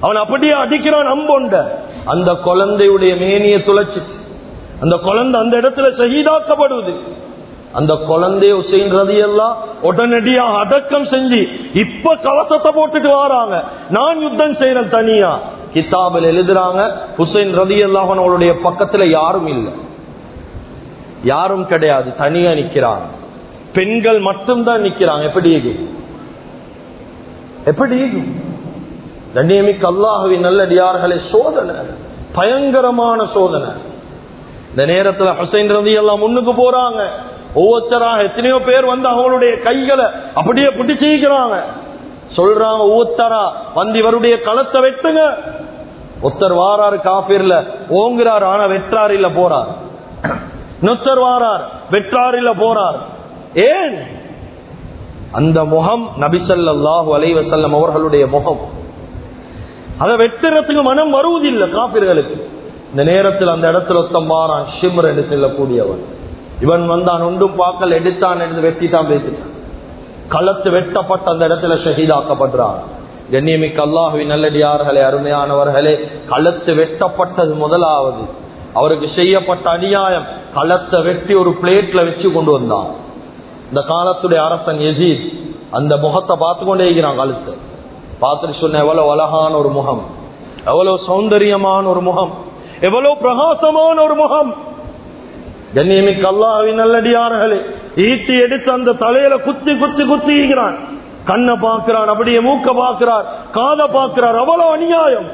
அவன் அப்படியே அடிக்கிறான் அம்பொண்ட. அந்த குழந்தையுடைய மேனிய துளைச்சு அந்த குழந்தை அந்த இடத்துல சகிதாக்கப்படுவது அந்த குழந்தைய உசைன் ரதியெல்லாம் உடனடியாக அடக்கம் செஞ்சு இப்ப கவசத்தை போட்டுட்டு வராங்க. நான் யுத்தம் செய்யறேன் தனியா. கிதாபில் எழுதுறாங்க ஹுசைன் ரதியல்லாஹ் அவனுடைய பக்கத்துல யாரும் இல்லை. யாரும் கிடையாது தனியா நிக்கிறாங்க. பெண்கள் மட்டும்தான் நிக்கிறாங்க எப்படி எப்படி கண்ணியமிக்க அல்லாஹுவின் நல்லடியார்களே சோதனை. பயங்கரமான சோதனை. இந்த நேரத்துல ஹுசைன் ரவி எல்லாம் முன்னுக்கு போறாங்க. ஒவ்வொருத்தராக எத்தனையோ பேர் வந்து அவங்களுடைய கைகளை அப்படியே பிடிச்சிக்கிறாங்க சொல்றாங்க ஒவ்வொருத்தரா வந்து இவருடைய களத்தை வெட்டுங்க. ஒருத்தர் வாராரு காப்பீர்ல ஓங்குறார் ஆனா வெற்றார் இல்ல போறார். இன்னொருத்தர் வாரார் வெற்றார் இல்ல போறார். ஏன்? அந்த முகம் நபிசல்லாஹு அலைவசல்லம் அவர்களுடைய முகம். அதை வெட்டுறதுக்கு மனம் வருவதில்லை காப்பீர்களுக்கு இந்த நேரத்தில் அந்த இடத்துல ஒத்தம் மாறான் ஷிம்ர் என்று செல்லக்கூடியவன். இவன் வந்தான் ஒன்றும் பார்க்கல் எடுத்தான் என்று வெட்டிட்டான் பேசிட்டான். களத்து வெட்டப்பட்ட அந்த இடத்துல ஷஹீதாக்கப்படுறான். கண்ணியமிக்க அல்லாஹுவின் நல்லடியார்களே அருமையானவர்களே களத்து வெட்டப்பட்டது முதலாவது. அவருக்கு செய்யப்பட்ட அநியாயம் களத்தை வெட்டி ஒரு பிளேட்ல வச்சு கொண்டு வந்தான். இந்த காலத்துடைய அரசன் எஜீத் அந்த முகத்தை பார்த்து கொண்டே இருக்கிறான் களத்தை பார்த்துட்டு சொன்ன எவ்வளவு அழகான ஒரு முகம். எவ்வளவு சௌந்தரியமான ஒரு முகம். எவ்வளவு பிரகாசமான ஒரு முகம். கண்ணியமிக்கு அல்லாவின் நல்லடியார்களே ஈட்டி எடுத்து அந்த தலையில குத்தி குத்தி குத்திக்கிறான் கண்ணை பார்க்கிறான் அப்படியே மூக்க பார்க்கிறார் காதை பார்க்கிறார் அவ்வளவு அநியாயம்.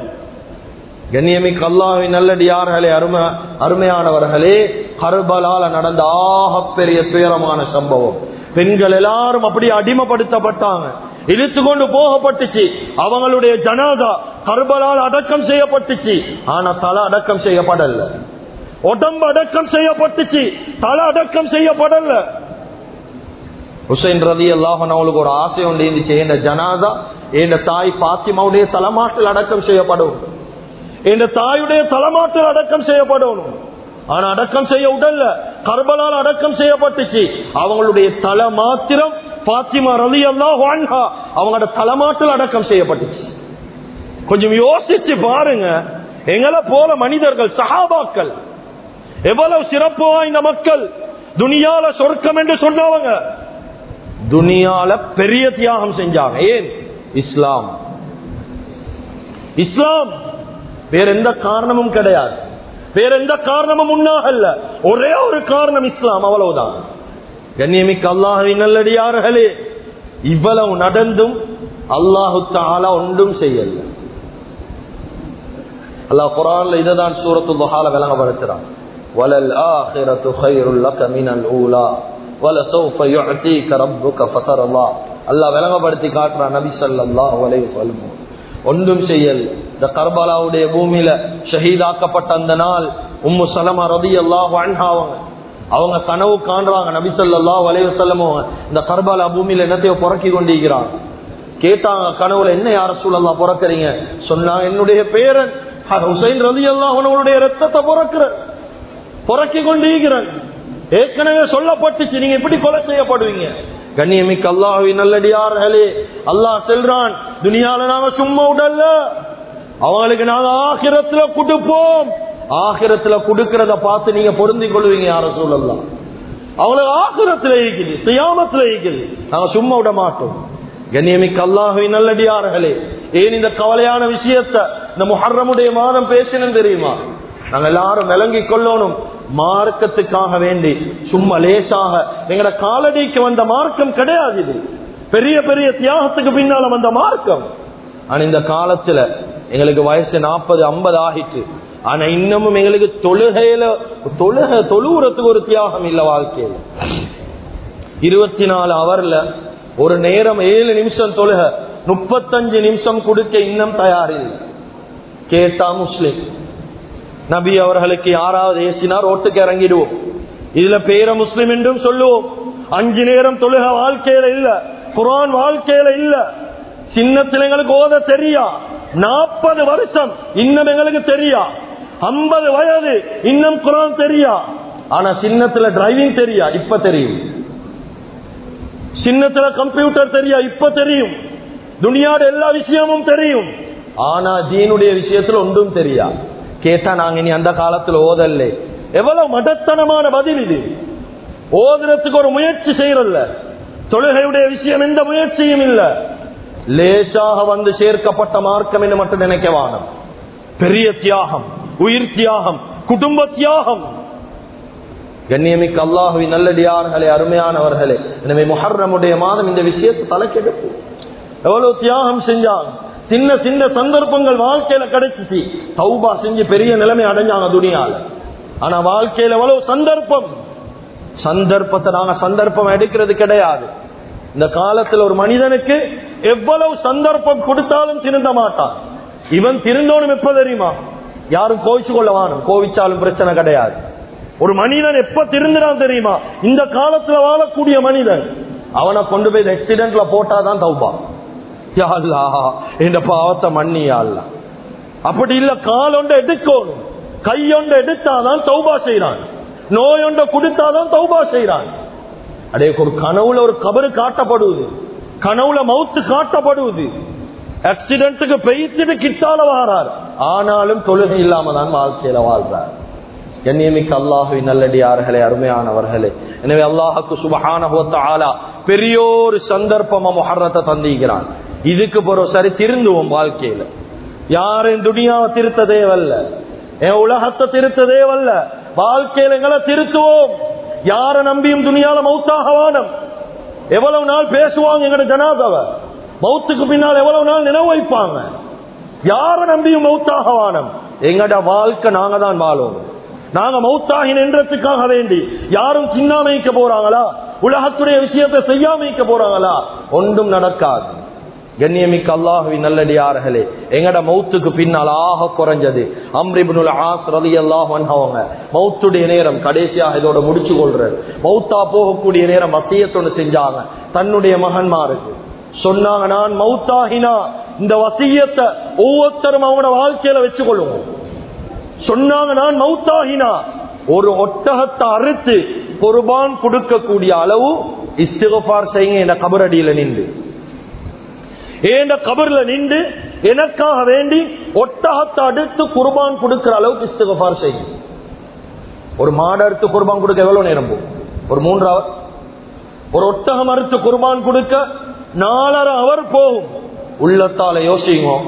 கண்ணியமிக்கு அல்லாவின் நல்லடியார்களே அருமை அருமையானவர்களே கர்பலால நடந்த ஆகப்பெரிய துயரமான சம்பவம். பெண்கள் எல்லாரும் அப்படியே அடிமைப்படுத்தப்பட்டாங்க. இழுத்து கொண்டு போகப்பட்டுச்சு. அவங்களுடைய ஜனாதா கர்பலால் அடக்கம் செய்யப்பட்டுச்சு. ஆனா தலை அடக்கம் செய்யப்படல. உடம்பு அடக்கம் செய்யப்பட்டுச்சு. தலை அடக்கம் செய்யப்படல. ஹுசைன் ரதி அல்லாஹன் அவளுக்கு ஒரு ஆசை ஒன்று இருந்துச்சு. என் ஜனாதா என் தாய் பாத்திமாவுடைய தலைமாட்டில் அடக்கம் செய்யப்படும். என் தாயுடைய தலைமாட்டில் அடக்கம் செய்யப்படணும் ஆனா அடக்கம் செய்ய உடல்ல. கர்பலால் அடக்கம் செய்யப்பட்டுச்சு. அவங்களுடைய தலை மாத்திரம் பாத்திமா ரதி வான்ஹா அவங்களோட தலைமாட்டில் அடக்கம் செய்யப்பட்டுச்சு. கொஞ்சம் யோசிச்சு பாருங்க. எங்களை போல மனிதர்கள் சஹாபாக்கள் எவ்வளவு சிறப்பு வாய்ந்த மக்கள் துனியால சொர்க்கம் என்று சொன்னவங்க துனியால பெரிய தியாகம் செஞ்சாங்க. ஏன்? இஸ்லாம். இஸ்லாம் வேற எந்த காரணமும் கிடையாது. வேற எந்த காரணமும் உண்ணாகல்ல. ஒரே ஒரு காரணம் இஸ்லாம் அவ்வளவுதான். கண்ணியமிக்க அல்லாஹின் நல்லடியார்களே இவ்வளவு நடந்தும் அல்லாஹு தாலா ஒன்றும் செய்யல. அல்லாஹ் குரான்ல இதுதான் சூரத்து பஹால விளங்கப்படுத்துறான். வலல் ஆஹிரத்து ஹைருல்ல கமினல் ஊலா வல சௌஃப யுஅதீக ரப்புக ஃபதரல்லா அல்லாஹ் விளங்கப்படுத்தி காட்டுறான் நபி ஸல்லல்லாஹு அலைஹி வஸல்லம். ஒன்றும் செய்யல். இந்த கர்பலாவுடைய பூமியில ஷஹீதாக்கப்பட்ட அந்த நாள் உம்மு சலமா ரதி அல்லாஹ் அவங்க. அவங்க கனவு காண்றாங்க நபிசல்லா வளைவு செல்லமோ இந்த கர்பாலா பூமியில என்னத்தையோ புறக்கி கொண்டிருக்கிறாங்க. கேட்டாங்க கனவுல என்ன யார சூழல்லாம் பிறக்கிறீங்க? சொன்னா என்னுடைய பேரன் ஹுசைன் ரதி எல்லாம் அவனுடைய ரத்தத்தை பிறக்கிற புறக்கி கொண்டிருக்கிறேன். ஏற்கனவே சொல்லப்பட்டுச்சு நீங்க எப்படி கொலை செய்யப்படுவீங்க. கண்ணியமிக்க அல்லாஹி நல்லடியார்களே. அல்லாஹ் செல்றான் துனியால நாங்க சும்மா உடல்ல. அவங்களுக்கு நாங்க ஆகிரத்துல கொடுப்போம். ஆகிரத்துல கொடுக்கறத பார்த்து நீங்க பொருந்தி கொள்வீங்க யார சூழல்லாம் அவங்களுக்கு ஆகிரத்துல இருக்குது சியாமத்துல இருக்குது. நாங்க சும்மா விட மாட்டோம். கண்ணியமிக்க அல்லாஹி நல்லடியார்களே. ஏன் இந்த கவலையான விஷயத்த இந்த முஹர்ரமுடைய மாதம் பேசினு தெரியுமா? நாங்க எல்லாரும் விளங்கி கொள்ளணும். மார்க்கத்துக்காக வேண்டி சும்மா லேசாக. எங்கட காலடிக்கு வந்த மார்க்கம் கிடையாது இது. பெரிய பெரிய தியாகத்துக்கு பின்னால வந்த மார்க்கம். ஆனா இந்த காலத்துல எங்களுக்கு வயசு நாற்பது ஐம்பது ஆகிட்டு ஆனா இன்னமும் எங்களுக்கு தொழுகையில தொழுக தொழுவுறதுக்கு ஒரு தியாகம் இல்ல வாழ்க்கையில. இருபத்தி நாலு அவர்ல ஒரு நேரம் ஏழு நிமிஷம் தொழுக முப்பத்தஞ்சு நிமிஷம் கொடுக்க இன்னும் தயாரில்லை. கேட்டா முஸ்லிம். நபி அவர்களுக்கு யாராவது ஏசினா ரோட்டுக்கு இறங்கிடுவோம். இதுல பேர முஸ்லிம் என்றும் சொல்லுவோம். அஞ்சு நேரம் தொழுக வாழ்க்கையில இல்ல. குரான் வாழ்க்கையில இல்ல. சின்னத்தில் எங்களுக்கு ஓத தெரியா? நாற்பது வருஷம் இன்னும் எங்களுக்கு தெரியா? ஐம்பது வயது இன்னும் குரான் தெரியா? ஆனா சின்னத்துல டிரைவிங் தெரியா? இப்ப தெரியும். சின்னத்துல கம்ப்யூட்டர் தெரியா? இப்ப தெரியும். துனியாட எல்லா விஷயமும் தெரியும். ஆனா தீனுடைய விஷயத்துல ஒன்றும் தெரியா? கேட்டா நாங்க இனி அந்த காலத்துல ஓதல்ல. எவ்வளவு மடத்தனமான பதில் இது. ஓதுறதுக்கு ஒரு முயற்சி செய்யறல்ல தொழுகையுடைய விஷயம் எந்த முயற்சியும் இல்ல. லேசாக வந்து சேர்க்கப்பட்ட மார்க்கம் என்று மட்டும் நினைக்க வானம் பெரிய தியாகம் உயிர் தியாகம் குடும்ப தியாகம். கண்ணியமிக்கு அல்லாஹுவி நல்லடியார்களே அருமையானவர்களே எனவே முஹர்ரமுடைய மாதம் இந்த விஷயத்தை தலைக்கெடுப்பு எவ்வளவு தியாகம் செஞ்சாங்க சின்ன சின்ன சந்தர்ப்பங்கள் வாழ்க்கையில கிடைச்சிச்சு. தௌபா செஞ்சு பெரிய நிலைமை அடைஞ்சாங்க துணியால ஆனா வாழ்க்கையில எவ்வளவு சந்தர்ப்பம்? சந்தர்ப்பத்தை நாங்க சந்தர்ப்பம் எடுக்கிறது கிடையாது. இந்த காலத்துல ஒரு மனிதனுக்கு எவ்வளவு சந்தர்ப்பம் கொடுத்தாலும் திருந்த மாட்டான். இவன் திருந்தோனும் எப்ப தெரியுமா? யாரும் கோவிச்சு கொள்ள வானும். கோவிச்சாலும் பிரச்சனை கிடையாது. ஒரு மனிதன் எப்ப திருந்துறான் தெரியுமா? இந்த காலத்துல வாழக்கூடிய மனிதன். அவனை கொண்டு போய் ஆக்சிடென்ட்ல போட்டாதான் தௌபா இந்த பாவத்தை மன்னியா அப்படி இல்ல காலொண்ட எடுக்கணும். கையொண்ட எடுத்தாதான் தௌபா செய்யறான் நோயொண்ட கொடுத்தாதான் தௌபா செய்யறான் அதே ஒரு கனவுல ஒரு கபரு காட்டப்படுவது. கனவுல மவுத்து காட்டப்படுவது. ஆக்சிடென்ட்டுக்கு பெய்த்துட்டு கிட்டால வாரார். ஆனாலும் தொழுகை இல்லாம தான் வாழ்க்கையில வாழ்றார். கண்ணியமிக்க அல்லாஹு நல்லடியார்களே அருமையானவர்களே. எனவே அல்லாஹுக்கு சுபகான ஆலா பெரியோரு சந்தர்ப்பமா முஹர்ரத்தை தந்திக்கிறான் இதுக்கு போற சரி திருந்துவோம் வாழ்க்கையில. யாரும் துணியாவை திருத்த தேவல்ல என் உலகத்தை திருத்த தேவல்ல வாழ்க்கையில எங்களை திருத்துவோம். யார நம்பியும் துணியால மௌத்தாக வானம். எவ்வளவு நாள் பேசுவாங்க எங்கட ஜனாதவ? மௌத்துக்கு பின்னால் எவ்வளவு நாள் நினைவு வைப்பாங்க? யார நம்பியும் மௌத்தாக வானம்? எங்கட வாழ்க்கை நாங்க தான் வாழும் நாங்க மௌத்தாகி நின்றதுக்காக வேண்டி யாரும் சின்னாமைக்க போறாங்களா? உலகத்துடைய விஷயத்தை செய்யாமைக்க போறாங்களா? ஒன்றும் நடக்காது. கண்ணியமிக்க அல்லாஹுவி நல்லடியார்களே எங்கட மௌத்துக்கு பின்னால் ஆக குறைஞ்சது. அம்ரிபுல் ஆஸ் ரதி அல்லாஹ் அவங்க மௌத்துடைய நேரம் கடைசியாக இதோட முடிச்சு கொள்றாரு. மௌத்தா போகக்கூடிய நேரம் வசியத்தொன்னு செஞ்சாங்க. தன்னுடைய மகன்மாருக்கு. சொன்னாங்க நான் மௌத்தாகினா இந்த வசியத்தை ஒவ்வொருத்தரும் அவனோட வாழ்க்கையில வச்சு கொள்ளுவோம் சொன்னாங்க நான் மௌத்தாகினா ஒரு ஒட்டகத்தை அறுத்து பொறுபான் கொடுக்கக்கூடிய அளவு இஸ்திகபார் செய்யுங்க. என்ற கபரடியில நின்று. ஏண்ட கபர்ல நின்று எனக்காக வேண்டி ஒட்டகத்தை அடுத்து குர்பான் கொடுக்கிற அளவுக்கு இஸ்திகபார் செய்யும். ஒரு மாடு அறுத்து குர்பான் கொடுக்க எவ்வளவு நேரம் போகும்? ஒரு மூன்று அவர் ஒரு ஒட்டகம் அறுத்து குர்பான் கொடுக்க நாலரை அவர் போகும். உள்ளத்தால யோசிங்க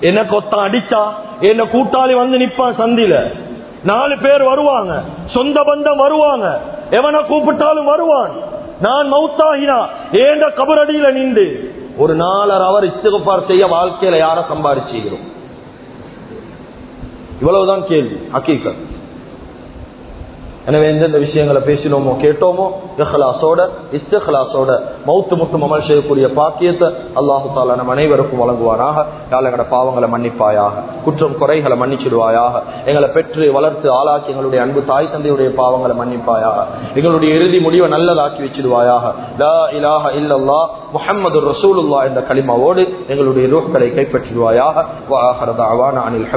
என்ன ஒத்தம் அடிச்சா? என்ன கூட்டாளி வந்து நிப்பான் சந்தில நாலு பேர் வருவாங்க. சொந்த பந்தம் வருவாங்க. எவனை கூப்பிட்டாலும் வருவான். நான் மௌத்தாகினா ஏண்ட கபரடியில நின்று ஒரு நாலரை அவர் இஸ்திகப்பார் செய்ய வாழ்க்கையில யார சம்பாதிச்சுக்கிறோம் இவ்வளவுதான் கேள்வி அக்கீக்கர் எனவே எந்தெந்த விஷயங்களை பேசினோமோ கேட்டோமோ இஹ்லாசோட இஸ்திஹ்லாசோட மௌத்து முட்டும் அமல் செய்யக்கூடிய பாக்கியத்தை அல்லாஹு தாலா நம் அனைவருக்கும் வழங்குவானாக. யாழ் எங்களோட பாவங்களை மன்னிப்பாயாக? குற்றம் குறைகளை மன்னிச்சிடுவாயாக? எங்களை பெற்று வளர்த்து ஆளாக்கி எங்களுடைய அன்பு தாய் தந்தையுடைய பாவங்களை மன்னிப்பாயாக? எங்களுடைய இறுதி முடிவை நல்லதாக்கி வச்சிடுவாயாக? லா இலாஹ இல்லல்லா முஹம்மது ரசூலுல்லா என்ற களிமாவோடு எங்களுடைய ரூஹ்களை கைப்பற்றிடுவாயாக.